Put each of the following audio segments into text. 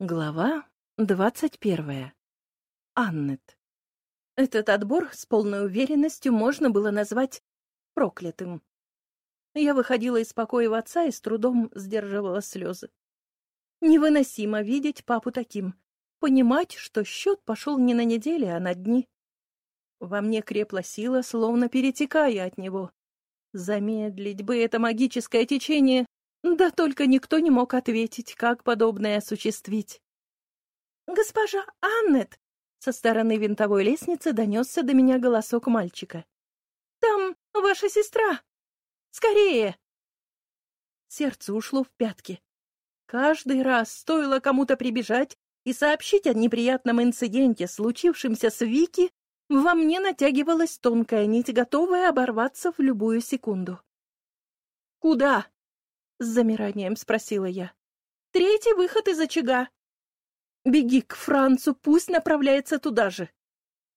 Глава двадцать первая. Аннет. Этот отбор с полной уверенностью можно было назвать проклятым. Я выходила из покоя отца и с трудом сдерживала слезы. Невыносимо видеть папу таким, понимать, что счет пошел не на недели, а на дни. Во мне крепла сила, словно перетекая от него. Замедлить бы это магическое течение, да только никто не мог ответить, как подобное осуществить. «Госпожа Аннет!» Со стороны винтовой лестницы донесся до меня голосок мальчика. «Там ваша сестра! Скорее!» Сердце ушло в пятки. Каждый раз стоило кому-то прибежать и сообщить о неприятном инциденте, случившемся с Вики, во мне натягивалась тонкая нить, готовая оборваться в любую секунду. «Куда?» — с замиранием спросила я. «Третий выход из очага». «Беги к Францу, пусть направляется туда же».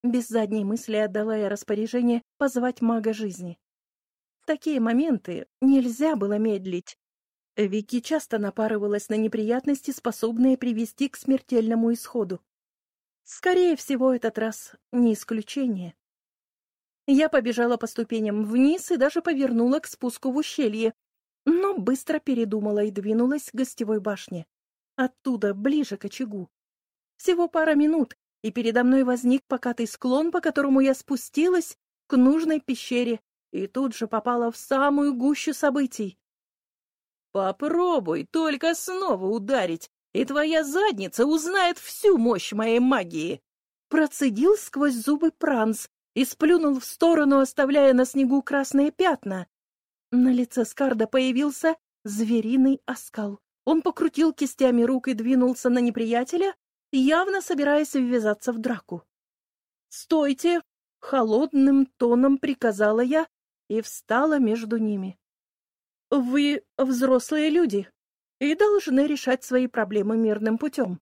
Без задней мысли отдала я распоряжение позвать мага жизни. В такие моменты нельзя было медлить. Вики часто напарывалась на неприятности, способные привести к смертельному исходу. Скорее всего, этот раз не исключение. Я побежала по ступеням вниз и даже повернула к спуску в ущелье, но быстро передумала и двинулась к гостевой башне. Оттуда, ближе к очагу. Всего пара минут, и передо мной возник покатый склон, по которому я спустилась к нужной пещере и тут же попала в самую гущу событий. «Попробуй только снова ударить, и твоя задница узнает всю мощь моей магии!» Процедил сквозь зубы Пранс и сплюнул в сторону, оставляя на снегу красные пятна. На лице Скарда появился звериный оскал. Он покрутил кистями рук и двинулся на неприятеля, явно собираясь ввязаться в драку. «Стойте!» — холодным тоном приказала я и встала между ними. «Вы взрослые люди и должны решать свои проблемы мирным путем.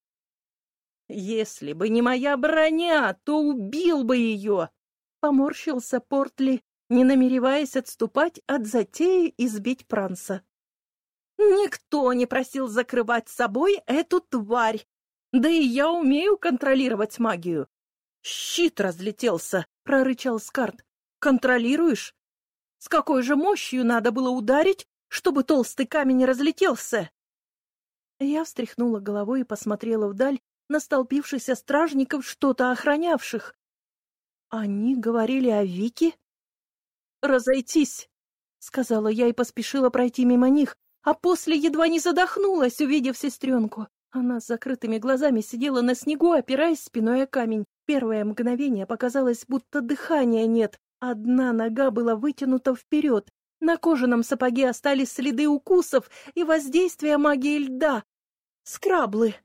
Если бы не моя броня, то убил бы ее!» — поморщился Портли, не намереваясь отступать от затеи избить Пранса. «Никто не просил закрывать собой эту тварь, да и я умею контролировать магию». «Щит разлетелся», — прорычал Скарт. «Контролируешь? С какой же мощью надо было ударить, чтобы толстый камень разлетелся?» Я встряхнула головой и посмотрела вдаль на столпившихся стражников, что-то охранявших. Они говорили о Вике? Разойтись!» — сказала я и поспешила пройти мимо них, а после едва не задохнулась, увидев сестренку. Она с закрытыми глазами сидела на снегу, опираясь спиной о камень. Первое мгновение показалось, будто дыхания нет. Одна нога была вытянута вперед. На кожаном сапоге остались следы укусов и воздействия магии льда. Скраблы.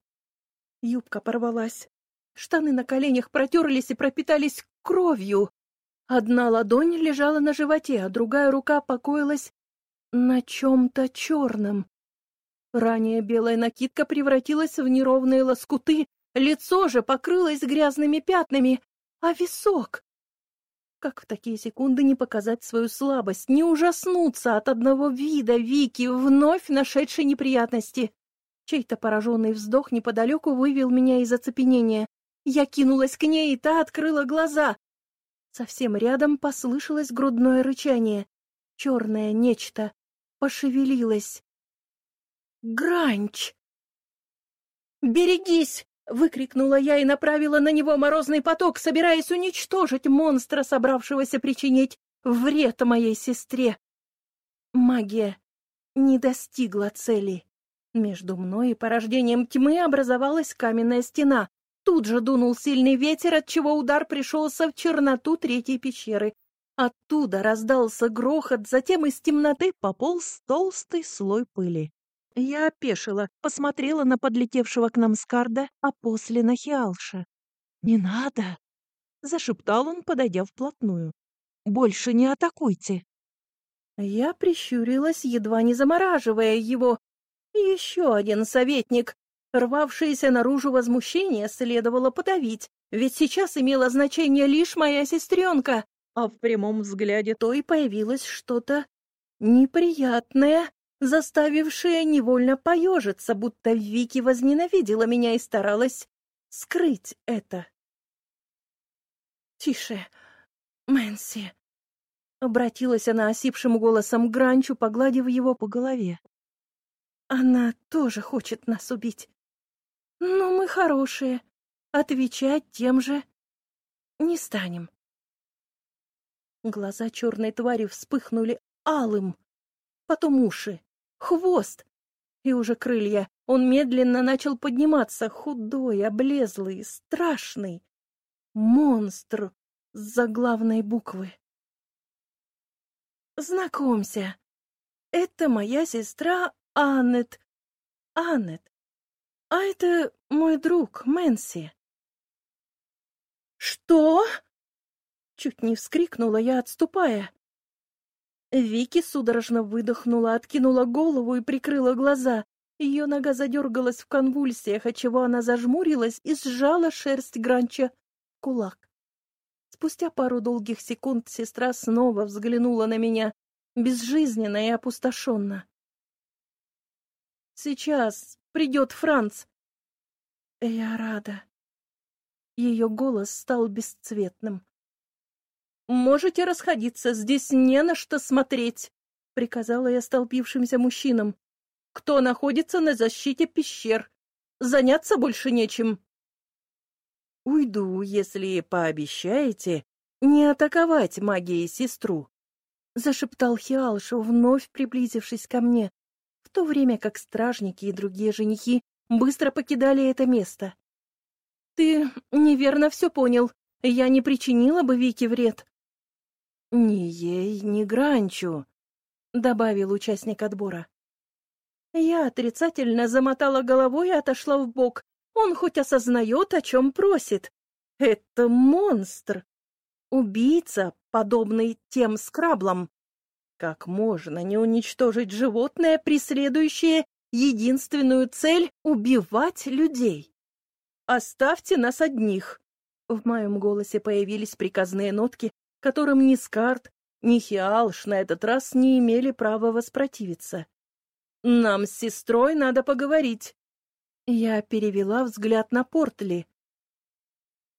Юбка порвалась. Штаны на коленях протерлись и пропитались кровью. Одна ладонь лежала на животе, а другая рука покоилась на чем-то черном. Ранее белая накидка превратилась в неровные лоскуты, лицо же покрылось грязными пятнами, а висок... Как в такие секунды не показать свою слабость, не ужаснуться от одного вида Вики, вновь нашедшей неприятности? Чей-то пораженный вздох неподалеку вывел меня из оцепенения. Я кинулась к ней, и та открыла глаза. Совсем рядом послышалось грудное рычание. Черное нечто пошевелилось. Гранч! «Берегись!» — выкрикнула я и направила на него морозный поток, собираясь уничтожить монстра, собравшегося причинить вред моей сестре. Магия не достигла цели. Между мной и порождением тьмы образовалась каменная стена, Тут же дунул сильный ветер, отчего удар пришелся в черноту третьей пещеры. Оттуда раздался грохот, затем из темноты пополз толстый слой пыли. Я опешила, посмотрела на подлетевшего к нам Скарда, а после на Хиалша. «Не надо!» — зашептал он, подойдя вплотную. «Больше не атакуйте!» Я прищурилась, едва не замораживая его. Еще один советник, Рвавшееся наружу возмущение следовало подавить, ведь сейчас имело значение лишь моя сестренка, а в прямом взгляде той появилось что-то неприятное, заставившее невольно поежиться, будто Вики возненавидела меня и старалась скрыть это. «Тише, Мэнси!» — обратилась она осипшим голосом Гранчу, погладив его по голове. «Она тоже хочет нас убить. Но мы хорошие, отвечать тем же не станем». Глаза черной твари вспыхнули алым, потом уши, хвост и уже крылья. Он медленно начал подниматься, худой, облезлый, страшный. Монстр с заглавной буквы. Знакомься, это моя сестра Аннет. Аннет. А это мой друг Мэнси. Что? Чуть не вскрикнула я, отступая. Вики судорожно выдохнула, откинула голову и прикрыла глаза. Ее нога задергалась в конвульсиях, отчего она зажмурилась и сжала шерсть Гранча в кулак. Спустя пару долгих секунд сестра снова взглянула на меня, безжизненно и опустошенно. «Сейчас придет Франц!» «Я рада». Ее голос стал бесцветным. «Можете расходиться, здесь не на что смотреть», — приказала я столпившимся мужчинам. «Кто находится на защите пещер? Заняться больше нечем». «Уйду, если пообещаете не атаковать магией сестру», — зашептал Хиалшу, вновь приблизившись ко мне, в то время как стражники и другие женихи быстро покидали это место. «Ты неверно все понял. Я не причинила бы Вике вред. «Ни ей, ни Гранчу», — добавил участник отбора. Я отрицательно замотала головой и отошла в бок. Он хоть осознает, о чем просит. Это монстр. Убийца, подобный тем скраблам. Как можно не уничтожить животное, преследующее единственную цель — убивать людей? Оставьте нас одних. В моем голосе появились приказные нотки, которым ни Скарт, ни Хиалш на этот раз не имели права воспротивиться. «Нам с сестрой надо поговорить». Я перевела взгляд на Портли.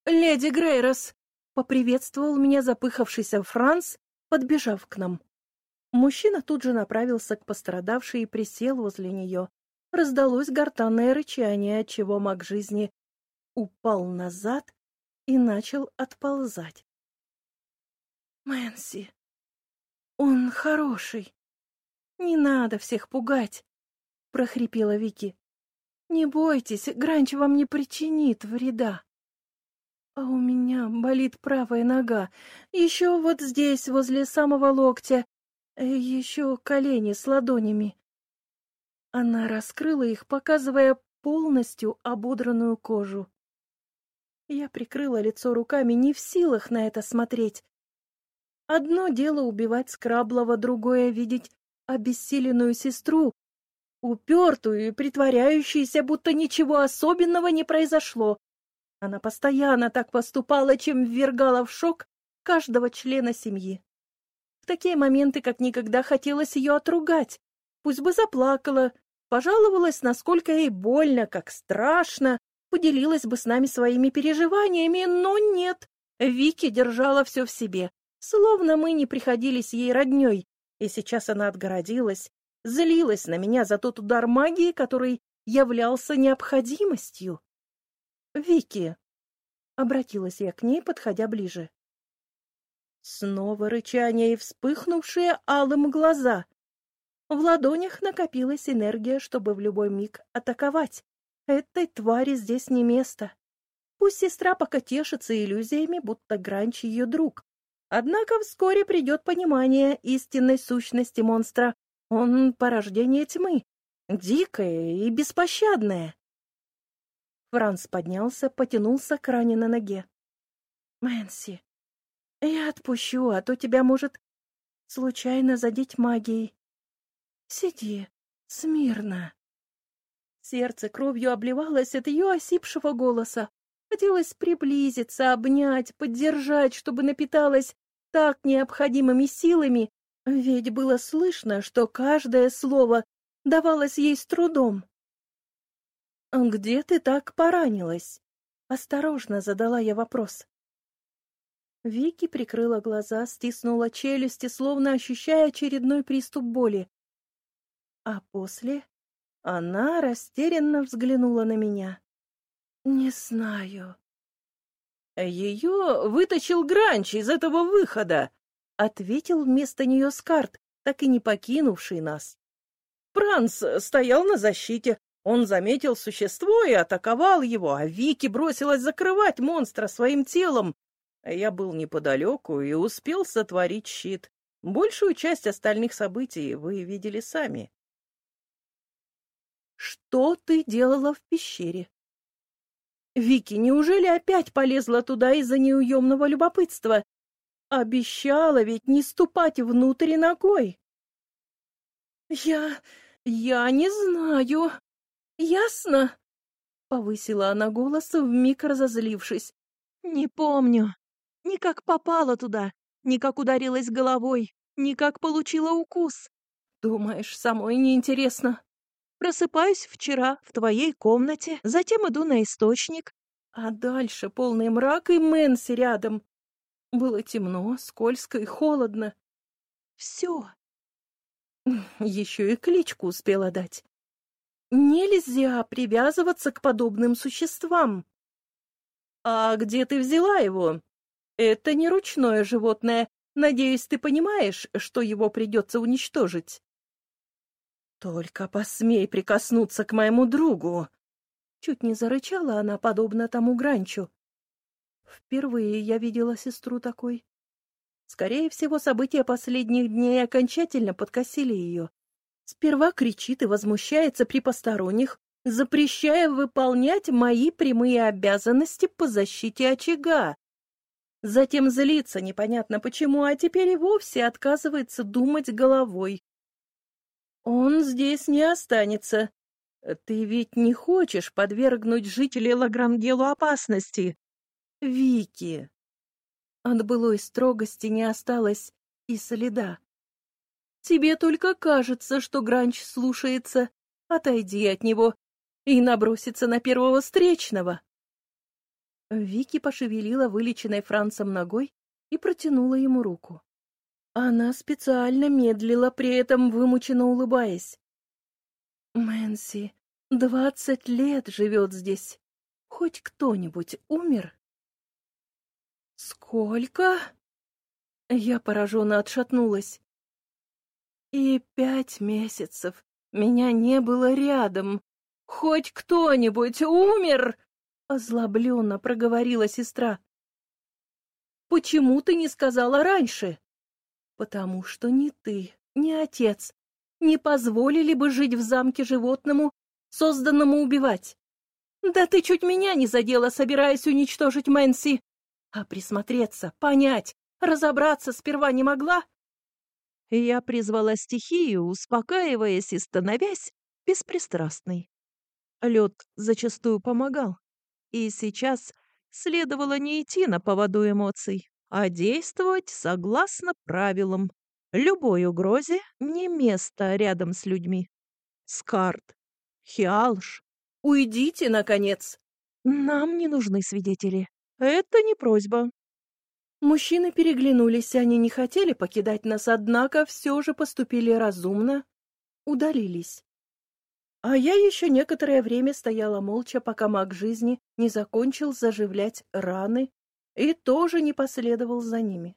«Леди Грейрос!» — поприветствовал меня запыхавшийся Франц, подбежав к нам. Мужчина тут же направился к пострадавшей и присел возле нее. Раздалось гортанное рычание, отчего маг жизни упал назад и начал отползать. Мэнси, он хороший. Не надо всех пугать, прохрипела Вики. Не бойтесь, Гранч вам не причинит вреда. А у меня болит правая нога. Еще вот здесь, возле самого локтя. Э, Еще колени с ладонями. Она раскрыла их, показывая полностью ободранную кожу. Я прикрыла лицо руками, не в силах на это смотреть. Одно дело убивать Скраблова, другое — видеть обессиленную сестру, упертую и притворяющуюся, будто ничего особенного не произошло. Она постоянно так поступала, чем ввергала в шок каждого члена семьи. В такие моменты как никогда хотелось ее отругать. Пусть бы заплакала, пожаловалась, насколько ей больно, как страшно, поделилась бы с нами своими переживаниями, но нет. Вики держала все в себе, Словно мы не приходились ей роднёй, и сейчас она отгородилась, злилась на меня за тот удар магии, который являлся необходимостью. «Вики!» — обратилась я к ней, подходя ближе. Снова рычание и вспыхнувшие алым глаза. В ладонях накопилась энергия, чтобы в любой миг атаковать. Этой твари здесь не место. Пусть сестра пока тешится иллюзиями, будто Гранч ее друг, Однако вскоре придет понимание истинной сущности монстра. Он порождение тьмы, дикое и беспощадное. Франц поднялся, потянулся к ране на ноге. «Мэнси, я отпущу, а то тебя может случайно задеть магией. Сиди смирно». Сердце кровью обливалось от ее осипшего голоса. Хотелось приблизиться, обнять, поддержать, чтобы напиталась так необходимыми силами, ведь было слышно, что каждое слово давалось ей с трудом. «Где ты так поранилась?» — осторожно задала я вопрос. Вики прикрыла глаза, стиснула челюсти, словно ощущая очередной приступ боли. А после она растерянно взглянула на меня. «Не знаю». «Ее вытащил Гранч из этого выхода», — ответил вместо нее Скарт, так и не покинувший нас. Пранц стоял на защите. Он заметил существо и атаковал его, а Вики бросилась закрывать монстра своим телом. Я был неподалеку и успел сотворить щит. Большую часть остальных событий вы видели сами. Что ты делала в пещере? Вики, неужели опять полезла туда из-за неуемного любопытства? Обещала ведь не ступать внутрь ногой. Я... я не знаю. Ясно? Повысила она голос, вмиг разозлившись. Не помню. Ни как попала туда, ни как ударилась головой, ни как получила укус. Думаешь, самой неинтересно? Просыпаюсь вчера в твоей комнате, затем иду на источник. А дальше полный мрак и Мэнси рядом. Было темно, скользко и холодно. Все. Еще и кличку успела дать. Нельзя привязываться к подобным существам. А где ты взяла его? Это не ручное животное. Надеюсь, ты понимаешь, что его придется уничтожить. Только посмей прикоснуться к моему другу. Чуть не зарычала она, подобно тому Гранчу. Впервые я видела сестру такой. Скорее всего, события последних дней окончательно подкосили ее. Сперва кричит и возмущается при посторонних, запрещая выполнять мои прямые обязанности по защите очага. Затем злится непонятно почему, а теперь и вовсе отказывается думать головой. Он здесь не останется. Ты ведь не хочешь подвергнуть жителей Лагрангелу опасности? Вики. От былой строгости не осталось и следа. Тебе только кажется, что Гранч слушается. Отойди от него и набросится на первого встречного. Вики пошевелила вылеченной Францем ногой и протянула ему руку. Она специально медлила, при этом вымученно улыбаясь. «Мэнси, двадцать лет живет здесь. Хоть кто-нибудь умер?» «Сколько?» Я пораженно отшатнулась. «И пять месяцев меня не было рядом. Хоть кто-нибудь умер?» Озлобленно проговорила сестра. «Почему ты не сказала раньше?» «Потому что ни ты, ни отец не позволили бы жить в замке животному, созданному убивать. Да ты чуть меня не задела, собираясь уничтожить Мэнси. А присмотреться, понять, разобраться сперва не могла?» Я призвала стихию, успокаиваясь и становясь беспристрастной. Лед зачастую помогал. И сейчас следовало не идти на поводу эмоций, а действовать согласно правилам. Любой угрозе не место рядом с людьми. Скарт, Хиалш. Уйдите, наконец. Нам не нужны свидетели. Это не просьба. Мужчины переглянулись, они не хотели покидать нас, однако все же поступили разумно, удалились. А я еще некоторое время стояла молча, пока маг жизни не закончил заживлять раны и тоже не последовал за ними.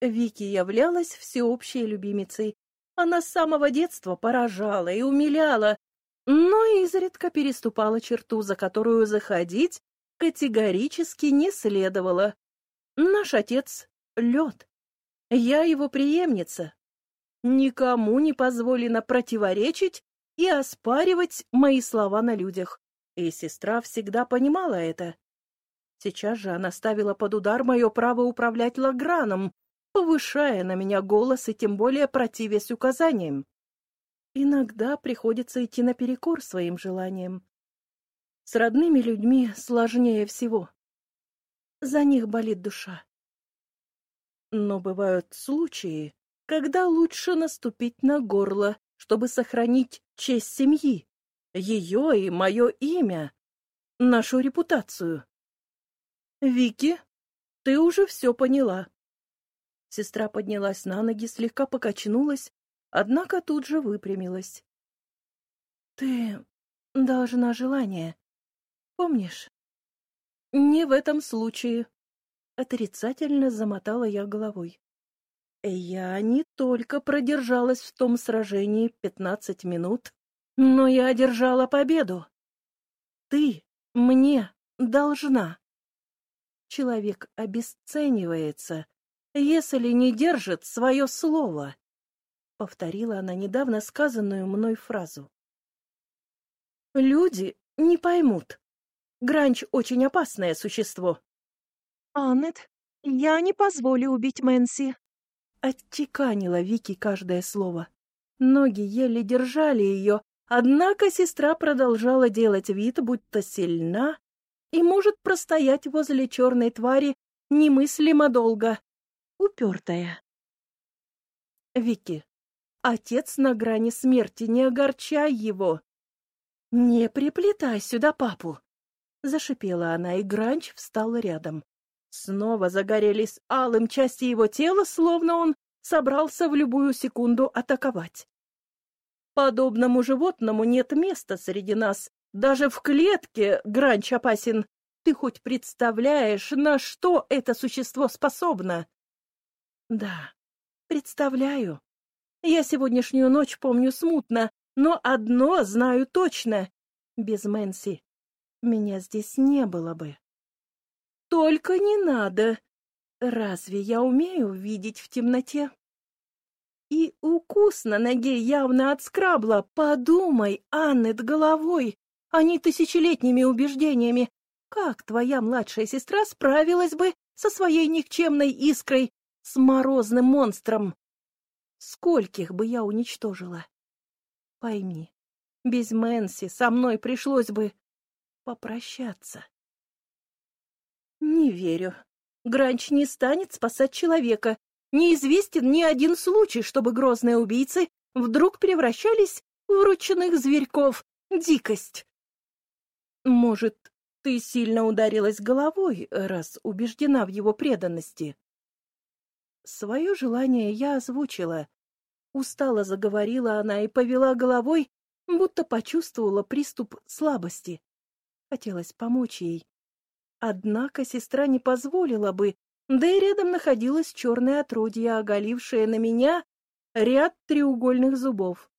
Вики являлась всеобщей любимицей. Она с самого детства поражала и умиляла, но изредка переступала черту, за которую заходить категорически не следовало. Наш отец — лед. Я его преемница. Никому не позволено противоречить и оспаривать мои слова на людях. И сестра всегда понимала это. Сейчас же она ставила под удар мое право управлять Лаграном, повышая на меня голос и тем более противясь указаниям. Иногда приходится идти наперекор своим желаниям. С родными людьми сложнее всего. За них болит душа. Но бывают случаи, когда лучше наступить на горло чтобы сохранить честь семьи, ее и мое имя, нашу репутацию. Вики, ты уже все поняла. Сестра поднялась на ноги, слегка покачнулась, однако тут же выпрямилась. Ты должна желание. Помнишь? Не в этом случае. Отрицательно замотала я головой. Я не только продержалась в том сражении пятнадцать минут, но я одержала победу. Ты мне должна. Человек обесценивается, если не держит свое слово, — повторила она недавно сказанную мной фразу. Люди не поймут. Гранч очень опасное существо. Аннет, я не позволю убить Мэнси. Оттеканила Вики каждое слово. Ноги еле держали ее, однако сестра продолжала делать вид, будто сильна и может простоять возле черной твари немыслимо долго. Упертая. Вики, отец на грани смерти, не огорчай его. Не приплетай сюда папу. Зашипела она, и Гранч встал рядом. Снова загорелись алым части его тела, словно он собрался в любую секунду атаковать. Подобному животному нет места среди нас. Даже в клетке Гранч опасен. Ты хоть представляешь, на что это существо способно? Да, представляю. Я сегодняшнюю ночь помню смутно, но одно знаю точно. Без Мэнси меня здесь не было бы. Только не надо. Разве я умею видеть в темноте? И укус на ноге явно от скрабла. Подумай, Аннет, головой, а не тысячелетними убеждениями. Как твоя младшая сестра справилась бы со своей никчемной искрой, с морозным монстром? Скольких бы я уничтожила? Пойми, без Мэнси со мной пришлось бы попрощаться. Не верю. Гранч не станет спасать человека. Неизвестен ни один случай, чтобы грозные убийцы вдруг превращались в ручных зверьков. Дикость. Может, ты сильно ударилась головой, раз убеждена в его преданности? Свое желание я озвучила. Устало заговорила она и повела головой, будто почувствовала приступ слабости. Хотелось помочь ей, Однако сестра не позволила бы, да и рядом находилось черное отродье, оголившее на меня ряд треугольных зубов.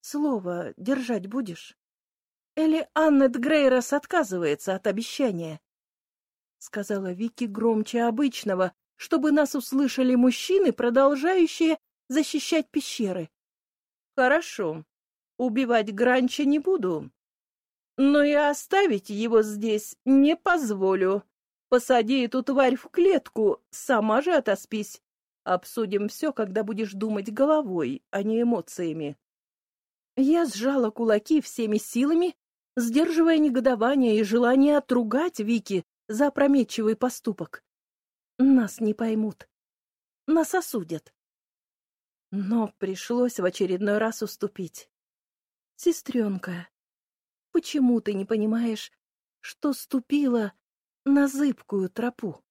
«Слово держать будешь?» Или Аннет Грейрос отказывается от обещания? Сказала Вики громче обычного, чтобы нас услышали мужчины, продолжающие защищать пещеры. Хорошо. Убивать Гранча не буду, но и оставить его здесь не позволю. Посади эту тварь в клетку, сама же отоспись. Обсудим все, когда будешь думать головой, а не эмоциями. Я сжала кулаки всеми силами, сдерживая негодование и желание отругать Вики за опрометчивый поступок. Нас не поймут. Нас осудят. Но пришлось в очередной раз уступить. Сестренка, Почему ты не понимаешь, что ступила на зыбкую тропу?